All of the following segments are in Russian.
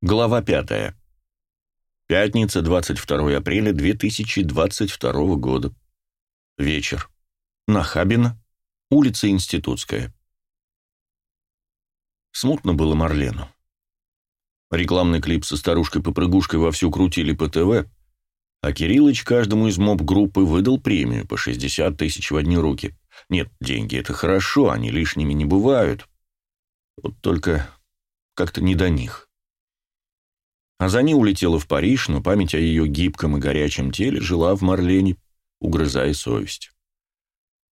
Глава 5. Пятница, 22 апреля 2022 года. Вечер. Нахабино. Улица Институтская. Смутно было Марлену. Рекламный клип со старушкой-попрыгушкой вовсю крутили по ТВ, а Кириллыч каждому из моб-группы выдал премию по 60 тысяч в одни руки. Нет, деньги — это хорошо, они лишними не бывают. Вот только как-то не до них. А за ней улетела в Париж, но память о ее гибком и горячем теле жила в Марлене, угрызая совесть.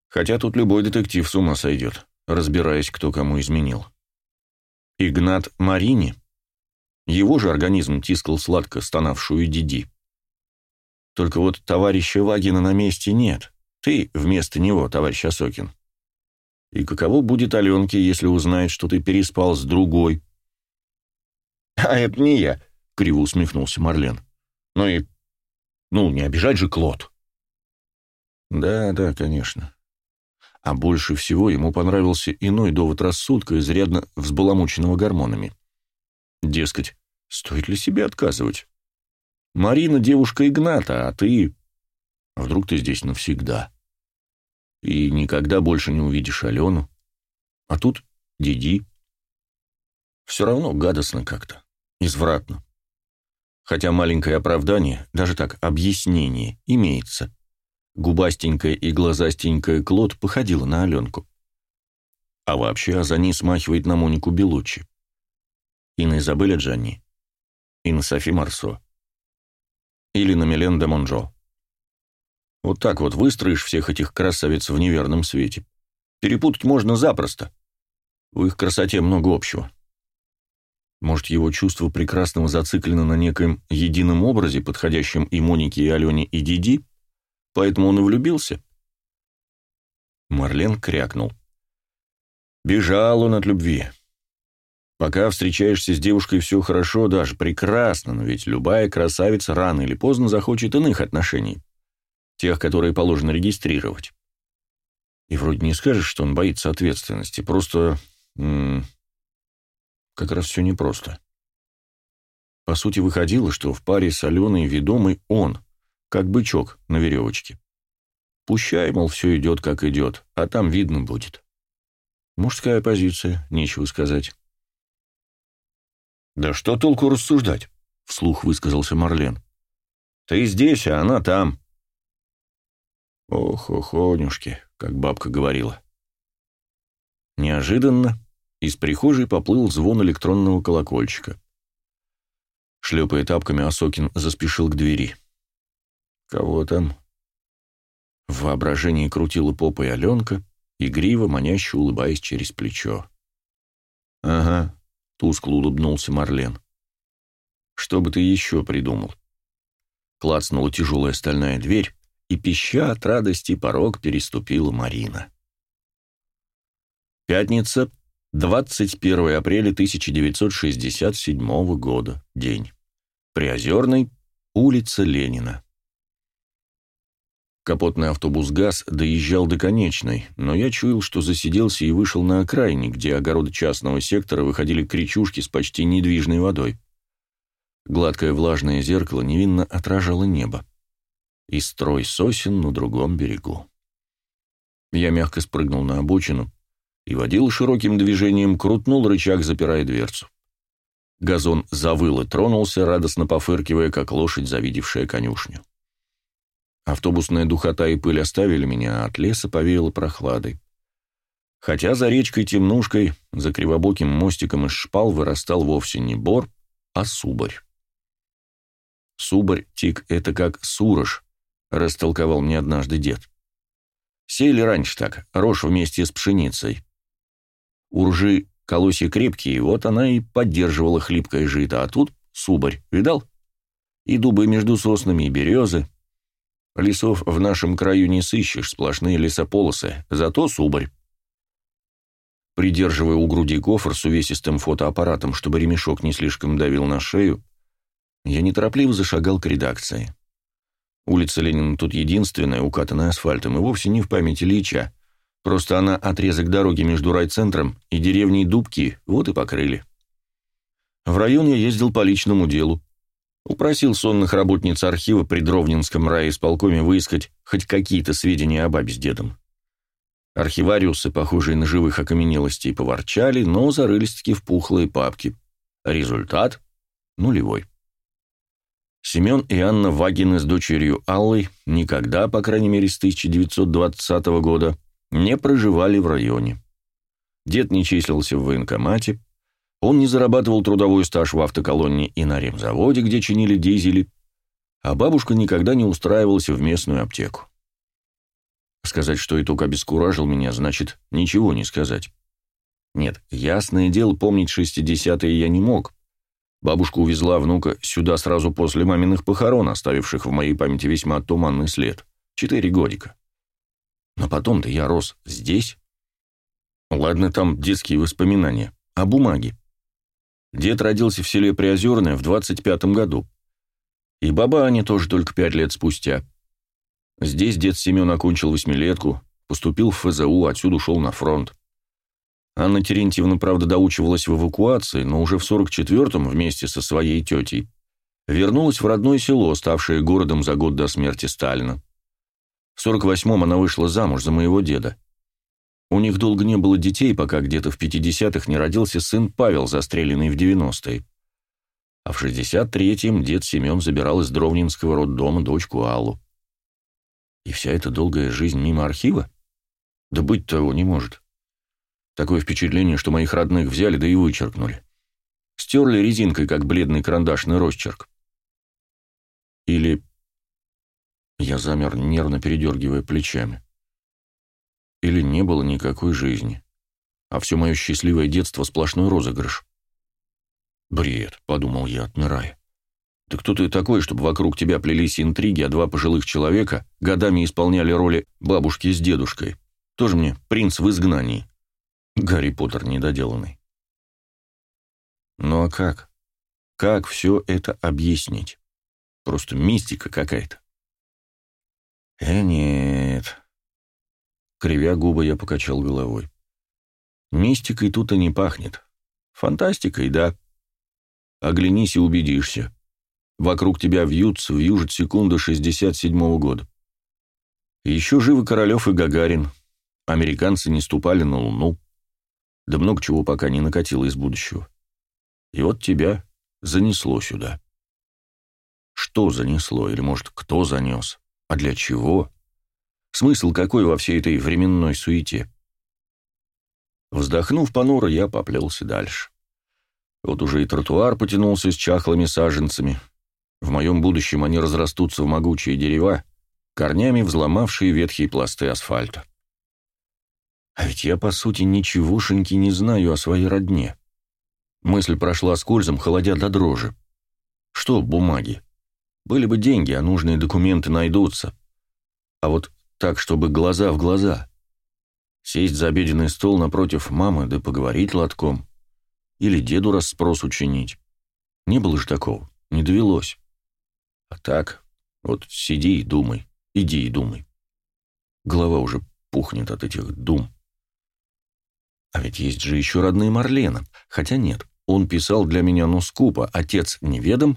Хотя тут любой детектив с ума сойдет, разбираясь, кто кому изменил. Игнат Марини, его же организм тискал сладко стонавшую Диди. Только вот товарища Вагина на месте нет. Ты вместо него, товарищ Осокин. И каково будет Аленке, если узнает, что ты переспал с другой? А это не я, — криво усмехнулся Марлен. «Ну и... Ну, не обижать же Клод». «Да, да, конечно». А больше всего ему понравился иной довод рассудка, изрядно взбаламученного гормонами. Дескать, стоит ли себе отказывать? Марина — девушка Игната, а ты... Вдруг ты здесь навсегда? И никогда больше не увидишь Алену. А тут Диди. Все равно гадостно как-то, извратно хотя маленькое оправдание, даже так, объяснение, имеется. Губастенькая и глазастенькая Клод походила на Аленку. А вообще Азани смахивает на Монику Белуччи. И на Изабеля Джанни. И на Софи Марсо. Или на Милен де Монжо. Вот так вот выстроишь всех этих красавиц в неверном свете. Перепутать можно запросто. В их красоте много общего. Может, его чувство прекрасного зациклено на некоем едином образе, подходящем и Монике, и Алене, и Диди? Поэтому он и влюбился? Марлен крякнул. Бежал он от любви. Пока встречаешься с девушкой, все хорошо, даже прекрасно, но ведь любая красавица рано или поздно захочет иных отношений. Тех, которые положено регистрировать. И вроде не скажешь, что он боится ответственности, просто... М -м, как раз все непросто. По сути, выходило, что в паре с Аленой ведомый он, как бычок на веревочке. Пущай, мол, все идет, как идет, а там видно будет. Мужская позиция, нечего сказать. «Да что толку рассуждать?» — вслух высказался Марлен. «Ты здесь, а она там». «Ох, охонюшки», как бабка говорила. Неожиданно из прихожей поплыл звон электронного колокольчика. Шлепая тапками, Осокин заспешил к двери. «Кого там?» В воображении крутила попой Аленка, игриво, маняще улыбаясь через плечо. «Ага», — тускло улыбнулся Марлен. «Что бы ты еще придумал?» Клацнула тяжелая стальная дверь, и, пища от радости, порог переступила Марина. Пятница, 21 апреля 1967 года. День. Приозерный. Улица Ленина. Капотный автобус ГАЗ доезжал до конечной, но я чуял, что засиделся и вышел на окраине, где огороды частного сектора выходили кричушки с почти недвижной водой. Гладкое влажное зеркало невинно отражало небо. И строй сосен на другом берегу. Я мягко спрыгнул на обочину, и водил широким движением крутнул рычаг, запирая дверцу. Газон завыл и тронулся, радостно пофыркивая, как лошадь, завидевшая конюшню. Автобусная духота и пыль оставили меня, а от леса повеяло прохладой. Хотя за речкой-темнушкой, за кривобоким мостиком из шпал вырастал вовсе не бор, а субарь. Субарь, тик, это как сурож, растолковал мне однажды дед. Сеяли раньше так, рожь вместе с пшеницей. Уржи колосья крепкие, вот она и поддерживала хлипкое жито, а тут субарь, видал? И дубы между соснами, и березы. Лесов в нашем краю не сыщешь, сплошные лесополосы, зато субарь. Придерживая у груди кофр с увесистым фотоаппаратом, чтобы ремешок не слишком давил на шею, я неторопливо зашагал к редакции. Улица Ленина тут единственная, укатанная асфальтом, и вовсе не в памяти Ильича, Просто она отрезок дороги между райцентром и деревней Дубки вот и покрыли. В район я ездил по личному делу. Упросил сонных работниц архива при Дровнинском райисполкоме выискать хоть какие-то сведения о бабе с дедом. Архивариусы, похожие на живых окаменелостей, поворчали, но зарылись-таки в пухлые папки. Результат — нулевой. Семен и Анна Вагины с дочерью Аллой никогда, по крайней мере с 1920 года, не проживали в районе. Дед не числился в военкомате, он не зарабатывал трудовой стаж в автоколонне и на ремзаводе, где чинили дизели, а бабушка никогда не устраивалась в местную аптеку. Сказать, что итог обескуражил меня, значит ничего не сказать. Нет, ясное дело, помнить шестидесятые я не мог. Бабушка увезла внука сюда сразу после маминых похорон, оставивших в моей памяти весьма туманный след. Четыре годика. Но потом-то я рос здесь. Ладно, там детские воспоминания. А бумаги? Дед родился в селе Приозерное в 25-м году. И баба Аня тоже только пять лет спустя. Здесь дед Семен окончил восьмилетку, поступил в ФЗУ, отсюда ушел на фронт. Анна Терентьевна, правда, доучивалась в эвакуации, но уже в 44-м вместе со своей тетей вернулась в родное село, ставшее городом за год до смерти Сталина. В 48-м она вышла замуж за моего деда. У них долго не было детей, пока где-то в 50-х не родился сын Павел, застреленный в 90-е. А в 63-м дед Семен забирал из Дровнинского роддома дочку Аллу. И вся эта долгая жизнь мимо архива? Да быть того не может. Такое впечатление, что моих родных взяли, да и вычеркнули. Стерли резинкой, как бледный карандашный росчерк. Или... Я замер, нервно передергивая плечами или не было никакой жизни, а все мое счастливое детство сплошной розыгрыш. «Бред», — подумал я, отмирая. «Да кто ты такой, чтобы вокруг тебя плелись интриги, а два пожилых человека годами исполняли роли бабушки с дедушкой? Тоже мне принц в изгнании. Гарри Поттер недоделанный». Ну а как? Как все это объяснить? Просто мистика какая-то. Э, нет, Кривя губы, я покачал головой. Мистикой тут и не пахнет. Фантастикой, да. Оглянись и убедишься. Вокруг тебя вьются, вьюжат секунды 67-го года. еще живы Королев и Гагарин. Американцы не ступали на Луну. Да много чего пока не накатило из будущего. И вот тебя занесло сюда. Что занесло, или, может, кто занес? А для чего? Смысл какой во всей этой временной суете? Вздохнув понуро, я поплелся дальше. Вот уже и тротуар потянулся с чахлыми саженцами. В моем будущем они разрастутся в могучие дерева, корнями взломавшие ветхие пласты асфальта. А ведь я, по сути, ничегошеньки не знаю о своей родне. Мысль прошла скользом, холодя до дрожи. Что бумаги? Были бы деньги, а нужные документы найдутся. А вот так, чтобы глаза в глаза. Сесть за обеденный стол напротив мамы, да поговорить лотком. Или деду расспрос учинить. Не было же такого, не довелось. А так, вот сиди и думай, иди и думай. Голова уже пухнет от этих дум. А ведь есть же еще родные Марлена. Хотя нет, он писал для меня, но скупо, отец неведом,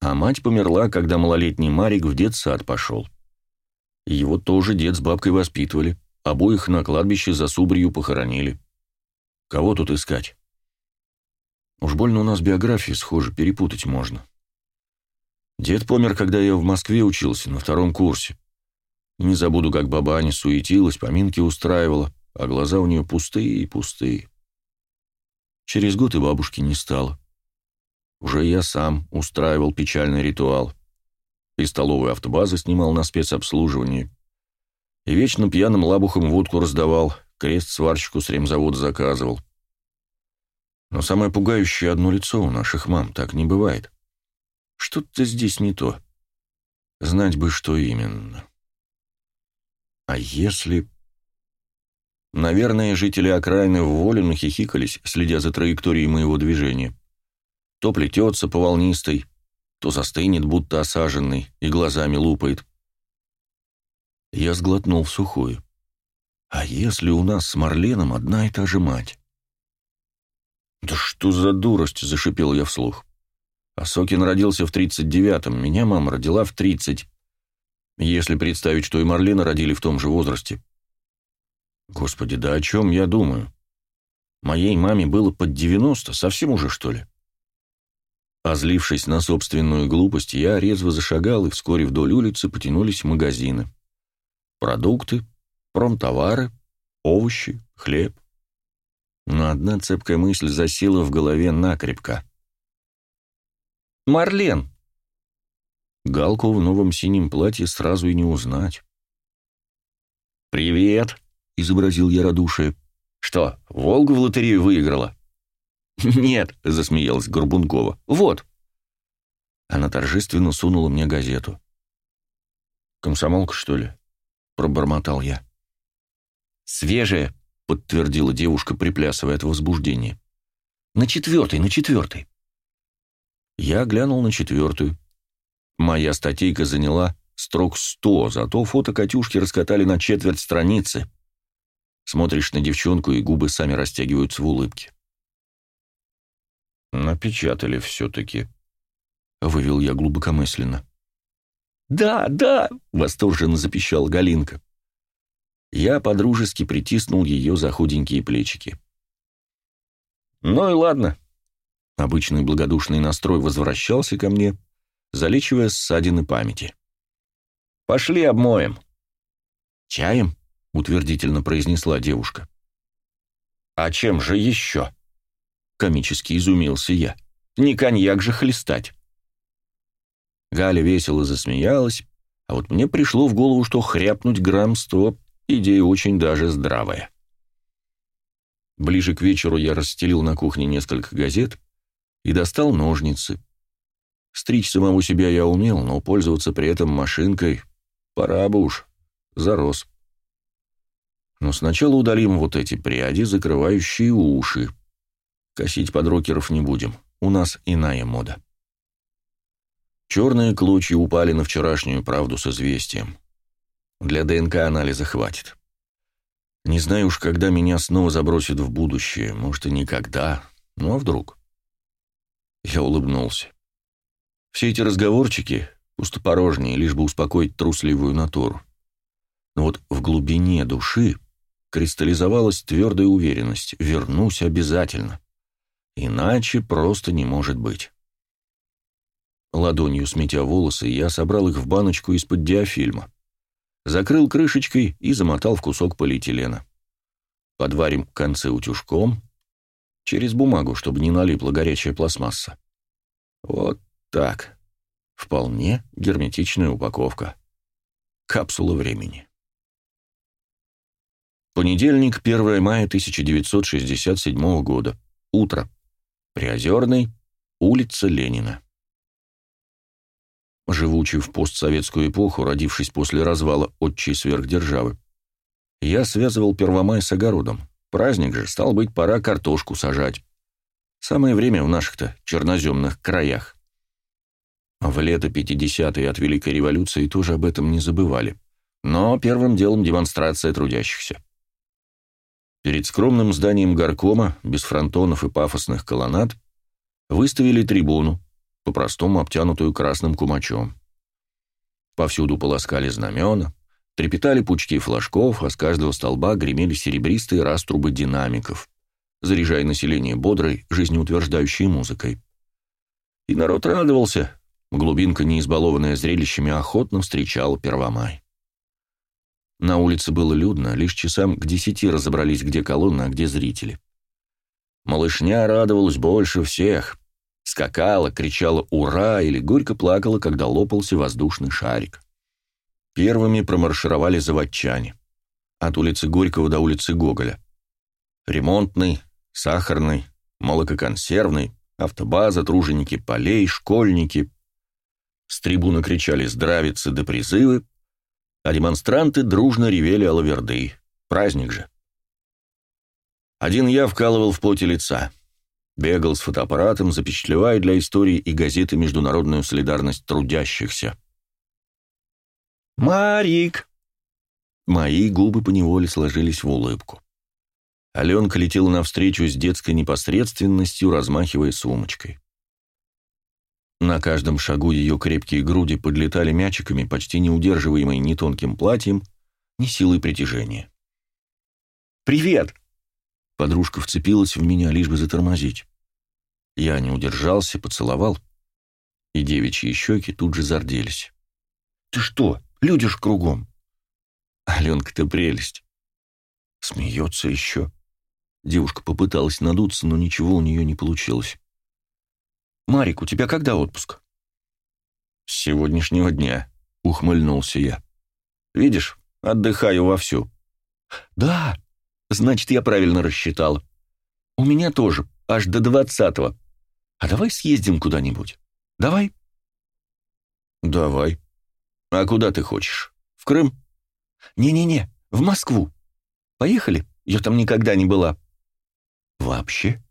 а мать померла, когда малолетний Марик в детсад пошел. Его тоже дед с бабкой воспитывали. Обоих на кладбище за субрию похоронили. Кого тут искать? Уж больно у нас биографии схожи, перепутать можно. Дед помер, когда я в Москве учился, на втором курсе. Не забуду, как баба Аня суетилась, поминки устраивала, а глаза у нее пустые и пустые. Через год и бабушки не стало. Уже я сам устраивал печальный ритуал и столовую автобазы снимал на спецобслуживании, и вечно пьяным лабухом водку раздавал, крест сварщику с ремзавода заказывал. Но самое пугающее одно лицо у наших мам, так не бывает. Что-то здесь не то. Знать бы, что именно. А если... Наверное, жители окраины в волю нахихикались, следя за траекторией моего движения. То плетется по волнистой, то застынет, будто осаженный, и глазами лупает. Я сглотнул в сухую. А если у нас с Марленом одна и та же мать? «Да что за дурость!» — зашипел я вслух. Осокин родился в тридцать девятом, меня мама родила в тридцать. Если представить, что и Марлена родили в том же возрасте. Господи, да о чем я думаю? Моей маме было под девяносто, совсем уже, что ли? Озлившись на собственную глупость, я резво зашагал, и вскоре вдоль улицы потянулись магазины. Продукты, промтовары, овощи, хлеб. Но одна цепкая мысль засела в голове накрепко. «Марлен!» Галку в новом синем платье сразу и не узнать. «Привет!» — изобразил я радушие. «Что, Волгу в лотерею выиграла?» «Нет», — засмеялась Горбункова. «Вот». Она торжественно сунула мне газету. «Комсомолка, что ли?» — пробормотал я. «Свежая», — подтвердила девушка, приплясывая от возбуждения. «На четвертой, на четвертой». Я глянул на четвертую. Моя статейка заняла строк сто, зато фото Катюшки раскатали на четверть страницы. Смотришь на девчонку, и губы сами растягиваются в улыбке. «Напечатали все-таки», — вывел я глубокомысленно. «Да, да!» — восторженно запищал Галинка. Я подружески притиснул ее за худенькие плечики. «Ну и ладно». Обычный благодушный настрой возвращался ко мне, залечивая ссадины памяти. «Пошли обмоем». «Чаем?» — утвердительно произнесла девушка. «А чем же еще?» Комически изумился я. Не коньяк же хлестать. Галя весело засмеялась, а вот мне пришло в голову, что хряпнуть грамм сто — идея очень даже здравая. Ближе к вечеру я расстелил на кухне несколько газет и достал ножницы. Стричь самому себя я умел, но пользоваться при этом машинкой пора бы уж, зарос. Но сначала удалим вот эти пряди, закрывающие уши. Косить под рокеров не будем. У нас иная мода. Черные клочья упали на вчерашнюю правду с известием. Для ДНК-анализа хватит. Не знаю уж, когда меня снова забросят в будущее. Может, и никогда. Ну, а вдруг? Я улыбнулся. Все эти разговорчики пустопорожние, лишь бы успокоить трусливую натуру. Но вот в глубине души кристаллизовалась твердая уверенность. Вернусь обязательно. Иначе просто не может быть. Ладонью сметя волосы, я собрал их в баночку из-под диафильма. Закрыл крышечкой и замотал в кусок полиэтилена. Подварим концы утюжком, через бумагу, чтобы не налипла горячая пластмасса. Вот так. Вполне герметичная упаковка. Капсула времени. Понедельник, 1 мая 1967 года. Утро. Приозерный, улица Ленина. Живучий в постсоветскую эпоху, родившись после развала отчей сверхдержавы, я связывал Первомай с огородом. Праздник же, стал быть, пора картошку сажать. Самое время в наших-то черноземных краях. В лето 50-е от Великой революции тоже об этом не забывали. Но первым делом демонстрация трудящихся. Перед скромным зданием горкома, без фронтонов и пафосных колоннад, выставили трибуну, по-простому обтянутую красным кумачом. Повсюду полоскали знамена, трепетали пучки флажков, а с каждого столба гремели серебристые раструбы динамиков, заряжая население бодрой, жизнеутверждающей музыкой. И народ радовался, глубинка, не избалованная зрелищами, охотно встречала Первомай. На улице было людно, лишь часам к десяти разобрались, где колонна, а где зрители. Малышня радовалась больше всех. Скакала, кричала «Ура!» или горько плакала, когда лопался воздушный шарик. Первыми промаршировали заводчане. От улицы Горького до улицы Гоголя. Ремонтный, сахарный, молококонсервный, автобаза, труженики полей, школьники. С трибуны кричали здравицы да призывы, а демонстранты дружно ревели о лаверды. Праздник же. Один я вкалывал в поте лица. Бегал с фотоаппаратом, запечатлевая для истории и газеты международную солидарность трудящихся. «Марик!» Мои губы поневоле сложились в улыбку. Аленка летела навстречу с детской непосредственностью, размахивая сумочкой. На каждом шагу ее крепкие груди подлетали мячиками, почти не удерживаемые ни тонким платьем, ни силой притяжения. «Привет!» Подружка вцепилась в меня, лишь бы затормозить. Я не удержался, поцеловал, и девичьи щеки тут же зарделись. «Ты что? Люди ж кругом!» Аленка-то прелесть. Смеется еще. Девушка попыталась надуться, но ничего у нее не получилось. «Марик, у тебя когда отпуск?» «С сегодняшнего дня», — ухмыльнулся я. «Видишь, отдыхаю вовсю». «Да, значит, я правильно рассчитал. У меня тоже, аж до двадцатого. А давай съездим куда-нибудь. Давай?» «Давай. А куда ты хочешь? В Крым?» «Не-не-не, в Москву. Поехали? Я там никогда не была». «Вообще?»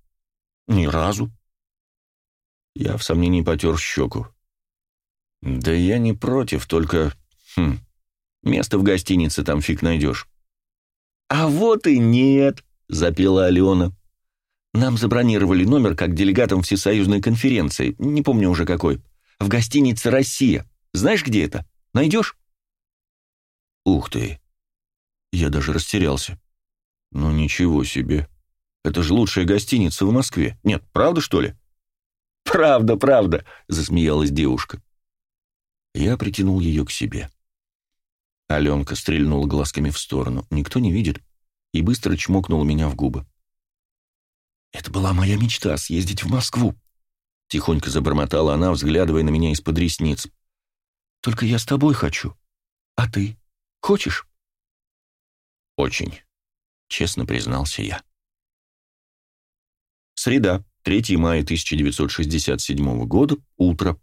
«Ни разу». Я в сомнении потер щеку. «Да я не против, только... Хм, место в гостинице там фиг найдешь». «А вот и нет», — запела Алена. «Нам забронировали номер как делегатам всесоюзной конференции, не помню уже какой, в гостинице «Россия». Знаешь, где это? Найдешь?» «Ух ты!» Я даже растерялся. «Ну ничего себе!» Это же лучшая гостиница в Москве. Нет, правда, что ли?» «Правда, правда», — засмеялась девушка. Я притянул ее к себе. Аленка стрельнула глазками в сторону. Никто не видит. И быстро чмокнула меня в губы. «Это была моя мечта — съездить в Москву», — тихонько забормотала она, взглядывая на меня из-под ресниц. «Только я с тобой хочу. А ты? Хочешь?» «Очень», — честно признался я. Среда, 3 мая 1967 года, утро.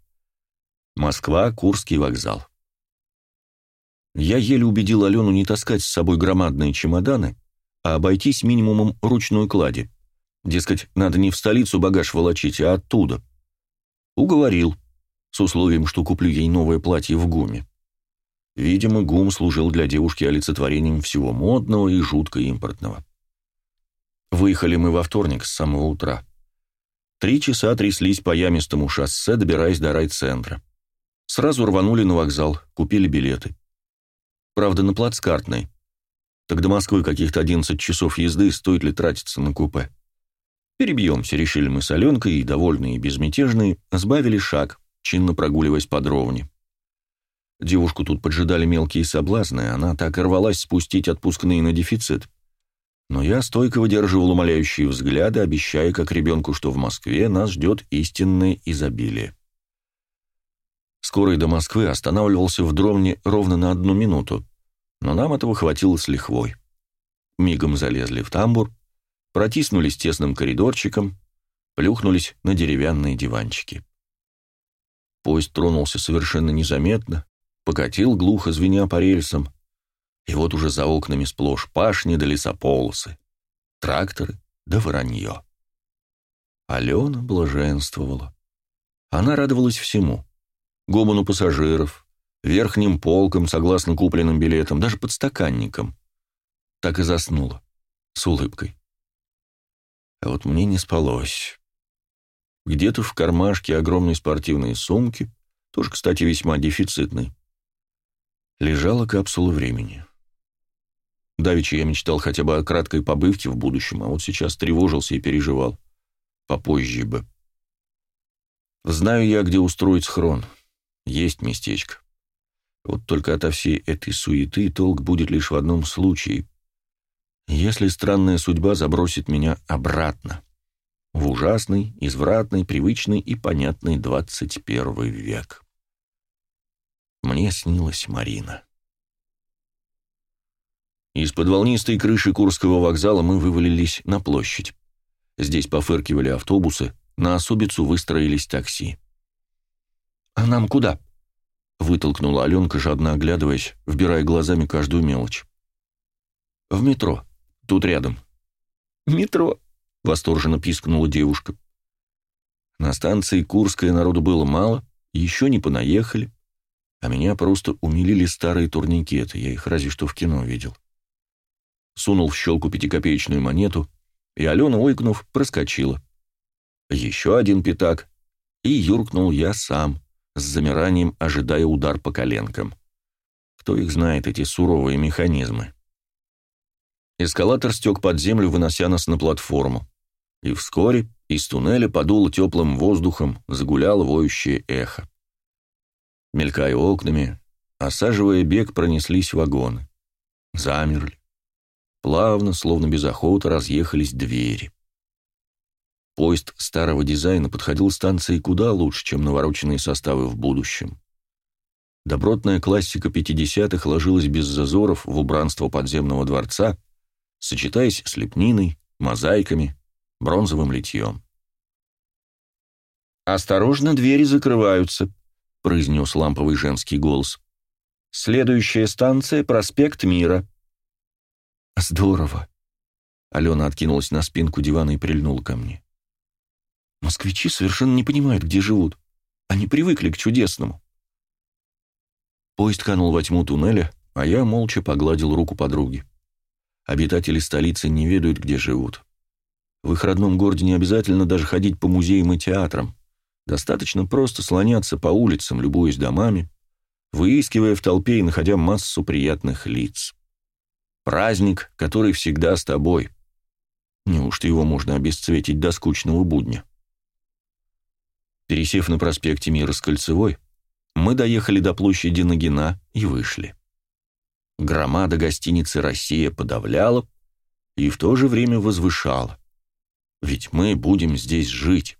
Москва, Курский вокзал. Я еле убедил Алену не таскать с собой громадные чемоданы, а обойтись минимумом ручной клади. Дескать, надо не в столицу багаж волочить, а оттуда. Уговорил, с условием, что куплю ей новое платье в ГУМе. Видимо, ГУМ служил для девушки олицетворением всего модного и жутко импортного. Выехали мы во вторник с самого утра. Три часа тряслись по ямистому шоссе, добираясь до райцентра. Сразу рванули на вокзал, купили билеты. Правда, на плацкартной. Так до Москвы каких-то 11 часов езды, стоит ли тратиться на купе. Перебьемся, решили мы с Аленкой, и, довольные и безмятежные, сбавили шаг, чинно прогуливаясь по дровне. Девушку тут поджидали мелкие соблазны, она так и рвалась спустить отпускные на дефицит но я стойко выдерживал умоляющие взгляды, обещая как ребенку, что в Москве нас ждет истинное изобилие. Скорый до Москвы останавливался в Дромне ровно на одну минуту, но нам этого хватило с лихвой. Мигом залезли в тамбур, протиснулись тесным коридорчиком, плюхнулись на деревянные диванчики. Поезд тронулся совершенно незаметно, покатил глухо, звеня по рельсам, и вот уже за окнами сплошь пашни да лесополосы, тракторы да воронье. Алена блаженствовала. Она радовалась всему. Гомону пассажиров, верхним полкам, согласно купленным билетам, даже подстаканникам. Так и заснула, с улыбкой. А вот мне не спалось. Где-то в кармашке огромной спортивной сумки, тоже, кстати, весьма дефицитной, лежала капсула времени. Давеча я мечтал хотя бы о краткой побывке в будущем, а вот сейчас тревожился и переживал. Попозже бы. Знаю я, где устроить схрон. Есть местечко. Вот только ото всей этой суеты толк будет лишь в одном случае. Если странная судьба забросит меня обратно. В ужасный, извратный, привычный и понятный двадцать первый век. Мне снилась Марина. Из-под волнистой крыши Курского вокзала мы вывалились на площадь. Здесь пофыркивали автобусы, на особицу выстроились такси. «А нам куда?» — вытолкнула Аленка, жадно оглядываясь, вбирая глазами каждую мелочь. «В метро. Тут рядом». «Метро?» — восторженно пискнула девушка. На станции Курская народу было мало, еще не понаехали, а меня просто умилили старые турникеты, я их разве что в кино видел сунул в щелку пятикопеечную монету, и Алена, ойкнув, проскочила. Еще один пятак, и юркнул я сам, с замиранием ожидая удар по коленкам. Кто их знает, эти суровые механизмы? Эскалатор стек под землю, вынося нас на платформу. И вскоре из туннеля подуло теплым воздухом, загуляло воющее эхо. Мелькая окнами, осаживая бег, пронеслись вагоны. Замерли. Плавно, словно без охоты, разъехались двери. Поезд старого дизайна подходил станции куда лучше, чем навороченные составы в будущем. Добротная классика 50-х ложилась без зазоров в убранство подземного дворца, сочетаясь с лепниной, мозаиками, бронзовым литьем. «Осторожно, двери закрываются», — произнес ламповый женский голос. «Следующая станция — проспект Мира». «Здорово!» Алена откинулась на спинку дивана и прильнула ко мне. «Москвичи совершенно не понимают, где живут. Они привыкли к чудесному». Поезд канул во тьму туннеля, а я молча погладил руку подруги. Обитатели столицы не ведают, где живут. В их родном городе не обязательно даже ходить по музеям и театрам. Достаточно просто слоняться по улицам, любуясь домами, выискивая в толпе и находя массу приятных лиц. Праздник, который всегда с тобой. Неужто его можно обесцветить до скучного будня? Пересев на проспекте Мира с Кольцевой, мы доехали до площади Нагина и вышли. Громада гостиницы «Россия» подавляла и в то же время возвышала. Ведь мы будем здесь жить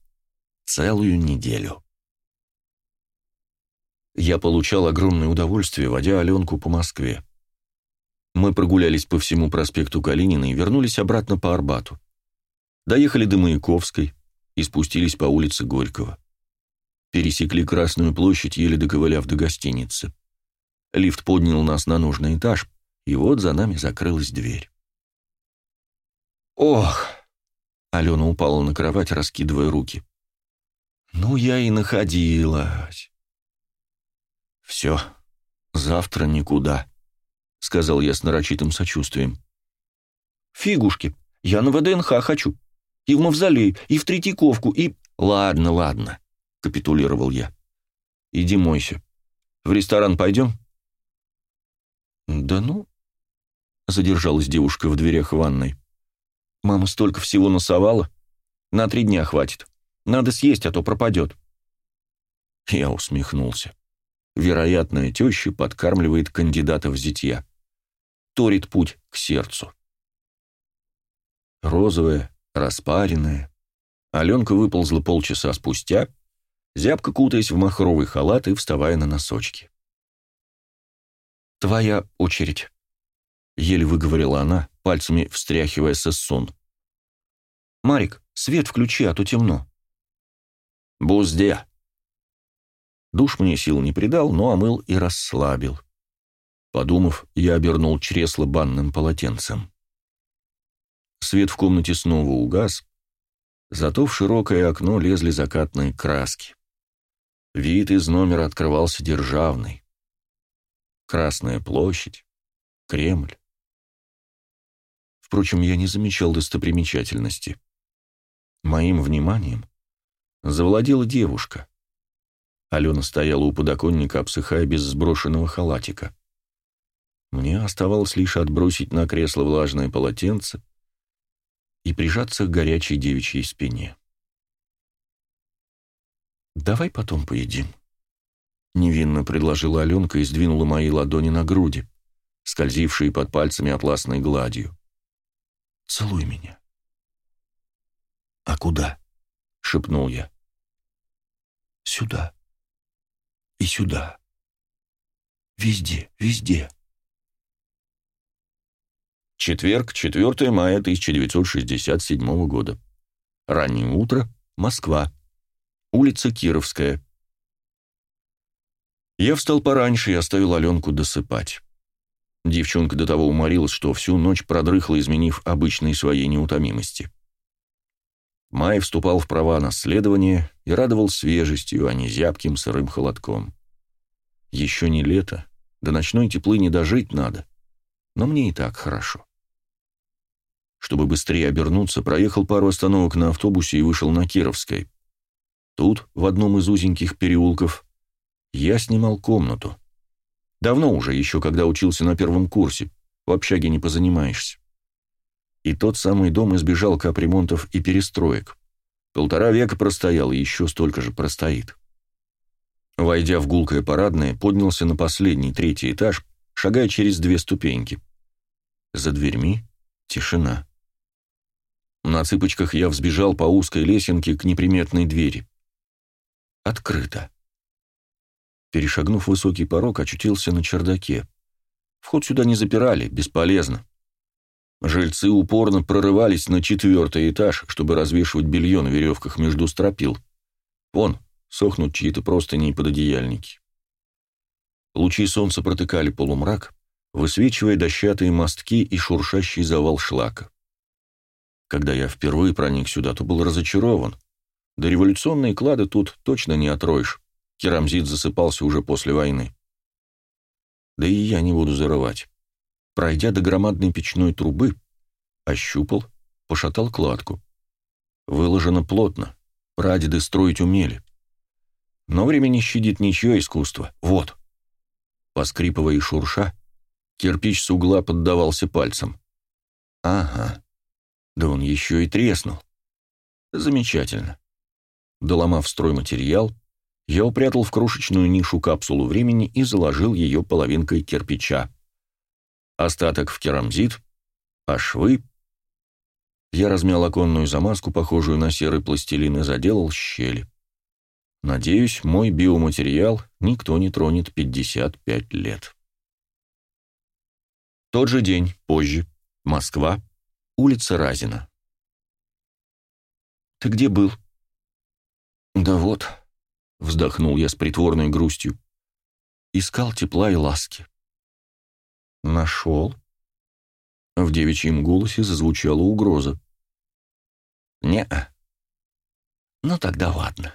целую неделю. Я получал огромное удовольствие, водя Аленку по Москве. Мы прогулялись по всему проспекту Калинина и вернулись обратно по Арбату. Доехали до Маяковской и спустились по улице Горького. Пересекли Красную площадь, еле доковыляв до гостиницы. Лифт поднял нас на нужный этаж, и вот за нами закрылась дверь. «Ох!» — Алена упала на кровать, раскидывая руки. «Ну, я и находилась». «Все, завтра никуда», — сказал я с нарочитым сочувствием. «Фигушки, я на ВДНХ хочу. И в Мавзолей, и в Третьяковку, и...» «Ладно, ладно», — капитулировал я. «Иди мойся. В ресторан пойдем?» «Да ну...» — задержалась девушка в дверях ванной. «Мама столько всего носовала. На три дня хватит. Надо съесть, а то пропадет». Я усмехнулся. Вероятная теща подкармливает кандидата в зятья. Торит путь к сердцу. Розовая, распаренная. Аленка выползла полчаса спустя, зябко кутаясь в махровый халат и вставая на носочки. «Твоя очередь», — еле выговорила она, пальцами встряхивая сессон. «Марик, свет включи, а то темно». «Бузде». Душ мне сил не придал, но омыл и расслабил. Подумав, я обернул чресло банным полотенцем. Свет в комнате снова угас, зато в широкое окно лезли закатные краски. Вид из номера открывался державный. Красная площадь, Кремль. Впрочем, я не замечал достопримечательности. Моим вниманием завладела девушка. Алена стояла у подоконника, обсыхая без сброшенного халатика. Мне оставалось лишь отбросить на кресло влажное полотенце и прижаться к горячей девичьей спине. «Давай потом поедим», Невинно предложила Аленка и сдвинула мои ладони на груди, скользившие под пальцами атласной гладью. «Целуй меня». «А куда?» — шепнул я. «Сюда. И сюда. Везде, везде». Четверг, 4 мая 1967 года. Раннее утро, Москва. Улица Кировская, я встал пораньше и оставил Аленку досыпать. Девчонка до того уморилась, что всю ночь продрыхла, изменив обычной своей неутомимости. Май вступал в права наследования и радовал свежестью, а не зябким сырым холодком. Еще не лето, до ночной теплы не дожить надо, но мне и так хорошо. Чтобы быстрее обернуться, проехал пару остановок на автобусе и вышел на Кировской. Тут, в одном из узеньких переулков, я снимал комнату. Давно уже, еще когда учился на первом курсе, в общаге не позанимаешься. И тот самый дом избежал капремонтов и перестроек. Полтора века простоял и еще столько же простоит. Войдя в гулкое парадное, поднялся на последний, третий этаж, шагая через две ступеньки. За дверьми тишина. На цыпочках я взбежал по узкой лесенке к неприметной двери. Открыто. Перешагнув высокий порог, очутился на чердаке. Вход сюда не запирали, бесполезно. Жильцы упорно прорывались на четвертый этаж, чтобы развешивать белье на веревках между стропил. Вон, сохнут чьи-то простыни и пододеяльники. Лучи солнца протыкали полумрак, высвечивая дощатые мостки и шуршащий завал шлака. Когда я впервые проник сюда, то был разочарован. До революционные клады тут точно не отроешь. Керамзит засыпался уже после войны. Да и я не буду зарывать. Пройдя до громадной печной трубы, ощупал, пошатал кладку. Выложено плотно, прадеды строить умели. Но время не щадит ничье искусство. Вот. Поскрипывая и шурша, кирпич с угла поддавался пальцем. Ага. Да он еще и треснул. Замечательно. Доломав стройматериал, я упрятал в крошечную нишу капсулу времени и заложил ее половинкой кирпича остаток в керамзит, а швы... Я размял оконную замазку, похожую на серый пластилин, и заделал щели. Надеюсь, мой биоматериал никто не тронет 55 лет. Тот же день, позже, Москва, улица Разина. «Ты где был?» «Да вот», — вздохнул я с притворной грустью, — «искал тепла и ласки». «Нашел?» В девичьем голосе зазвучала угроза. «Не-а». «Ну тогда ладно».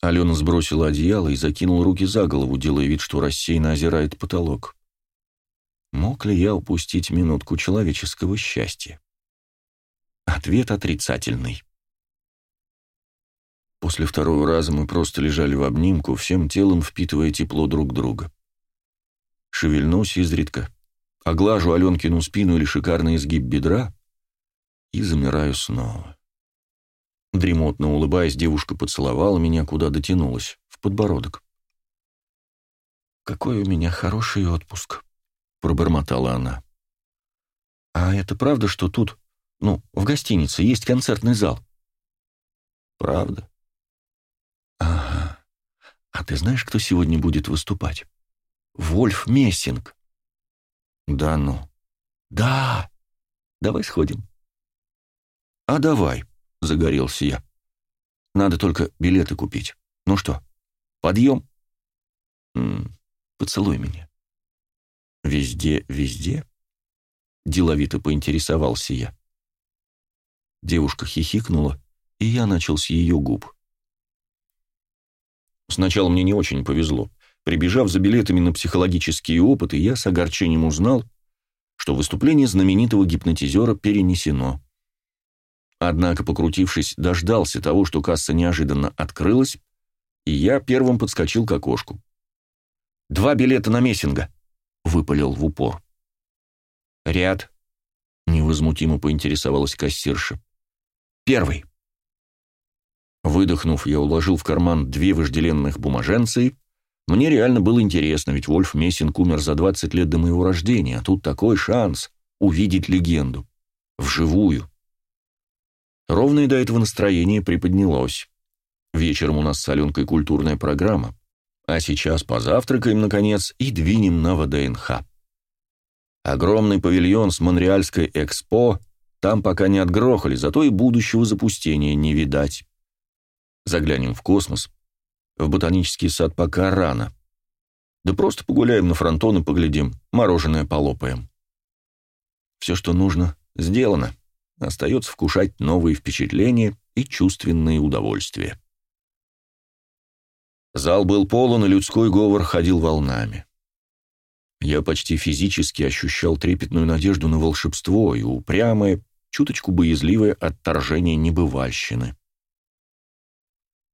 Алена сбросила одеяло и закинула руки за голову, делая вид, что рассеянно озирает потолок. Мог ли я упустить минутку человеческого счастья? Ответ отрицательный. После второго раза мы просто лежали в обнимку, всем телом впитывая тепло друг друга. Шевельнусь изредка, оглажу Аленкину спину или шикарный изгиб бедра и замираю снова. Дремотно улыбаясь, девушка поцеловала меня, куда дотянулась, в подбородок. «Какой у меня хороший отпуск», — пробормотала она. «А это правда, что тут, ну, в гостинице есть концертный зал?» «Правда». «Ага. А ты знаешь, кто сегодня будет выступать?» Вольф Мессинг. Да ну. Да. Давай сходим. А давай, загорелся я. Надо только билеты купить. Ну что, подъем? М -м, поцелуй меня. Везде, везде? Деловито поинтересовался я. Девушка хихикнула, и я начал с ее губ. Сначала мне не очень повезло. Прибежав за билетами на психологические опыты, я с огорчением узнал, что выступление знаменитого гипнотизера перенесено. Однако, покрутившись, дождался того, что касса неожиданно открылась, и я первым подскочил к окошку. «Два билета на Мессинга», — выпалил в упор. «Ряд», — невозмутимо поинтересовалась кассирша. «Первый». Выдохнув, я уложил в карман две вожделенных бумаженцы мне реально было интересно, ведь Вольф Мессинг умер за 20 лет до моего рождения, а тут такой шанс увидеть легенду. Вживую. Ровно и до этого настроение приподнялось. Вечером у нас с Аленкой культурная программа, а сейчас позавтракаем, наконец, и двинем на ВДНХ. Огромный павильон с Монреальской экспо там пока не отгрохали, зато и будущего запустения не видать. Заглянем в космос, в ботанический сад пока рано. Да просто погуляем на фронтон и поглядим, мороженое полопаем. Все, что нужно, сделано. Остается вкушать новые впечатления и чувственные удовольствия. Зал был полон, и людской говор ходил волнами. Я почти физически ощущал трепетную надежду на волшебство и упрямое, чуточку боязливое отторжение небывальщины.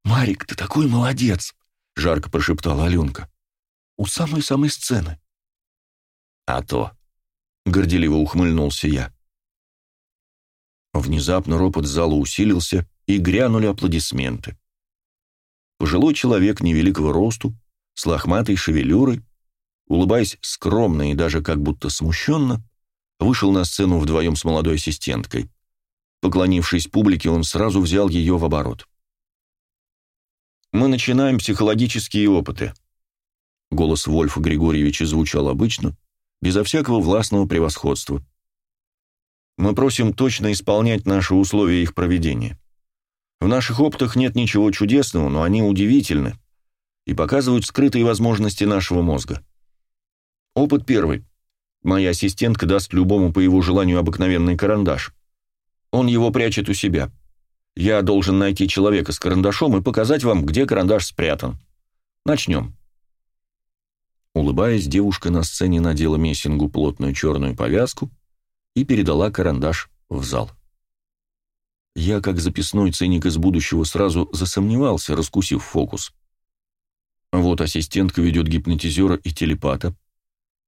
«Марик, ты такой молодец!» — жарко прошептала Аленка. «У самой-самой сцены». «А то!» — горделиво ухмыльнулся я. Внезапно ропот зала усилился, и грянули аплодисменты. Пожилой человек невеликого росту, с лохматой шевелюрой, улыбаясь скромно и даже как будто смущенно, вышел на сцену вдвоем с молодой ассистенткой. Поклонившись публике, он сразу взял ее в оборот. «Мы начинаем психологические опыты». Голос Вольфа Григорьевича звучал обычно, безо всякого властного превосходства. «Мы просим точно исполнять наши условия их проведения. В наших опытах нет ничего чудесного, но они удивительны и показывают скрытые возможности нашего мозга. Опыт первый. Моя ассистентка даст любому по его желанию обыкновенный карандаш. Он его прячет у себя. Я должен найти человека с карандашом и показать вам, где карандаш спрятан. Начнем. Улыбаясь, девушка на сцене надела Мессингу плотную черную повязку и передала карандаш в зал. Я, как записной циник из будущего, сразу засомневался, раскусив фокус. Вот ассистентка ведет гипнотизера и телепата,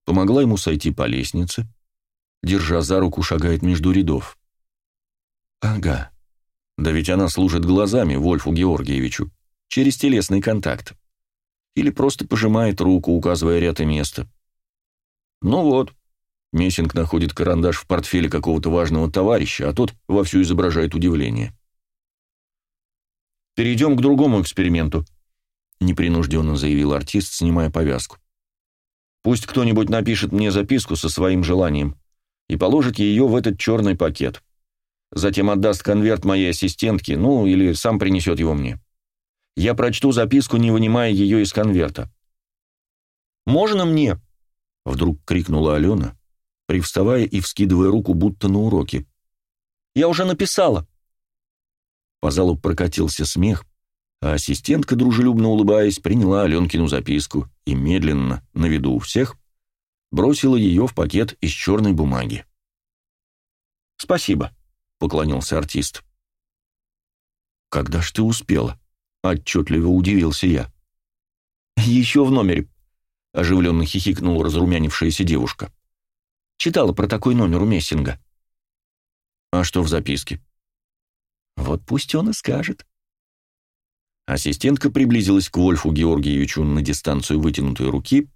помогла ему сойти по лестнице, держа за руку, шагает между рядов. Ага. Да ведь она служит глазами Вольфу Георгиевичу, через телесный контакт. Или просто пожимает руку, указывая ряд и место. Ну вот, Мессинг находит карандаш в портфеле какого-то важного товарища, а тот вовсю изображает удивление. «Перейдем к другому эксперименту», — непринужденно заявил артист, снимая повязку. «Пусть кто-нибудь напишет мне записку со своим желанием и положит ее в этот черный пакет. Затем отдаст конверт моей ассистентке, ну, или сам принесет его мне. Я прочту записку, не вынимая ее из конверта». «Можно мне?» — вдруг крикнула Алена, привставая и вскидывая руку, будто на уроке. «Я уже написала!» По залу прокатился смех, а ассистентка, дружелюбно улыбаясь, приняла Аленкину записку и медленно, на виду у всех, бросила ее в пакет из черной бумаги. «Спасибо», — поклонился артист. «Когда ж ты успела?» — отчетливо удивился я. «Еще в номере», — оживленно хихикнула разрумянившаяся девушка. Читала про такой номер у Мессинга. А что в записке? Вот пусть он и скажет. Ассистентка приблизилась к Вольфу Георгиевичу на дистанцию вытянутой руки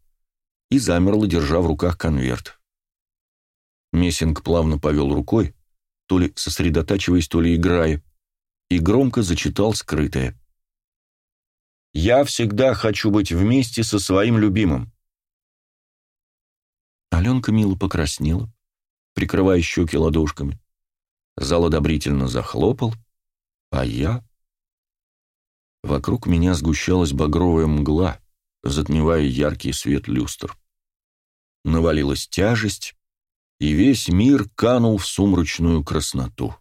и замерла, держа в руках конверт. Мессинг плавно повел рукой, то ли сосредотачиваясь, то ли играя, и громко зачитал скрытое. «Я всегда хочу быть вместе со своим любимым. Аленка мило покраснела, прикрывая щеки ладошками. Зал одобрительно захлопал, а я... Вокруг меня сгущалась багровая мгла, затмевая яркий свет люстр. Навалилась тяжесть, и весь мир канул в сумрачную красноту.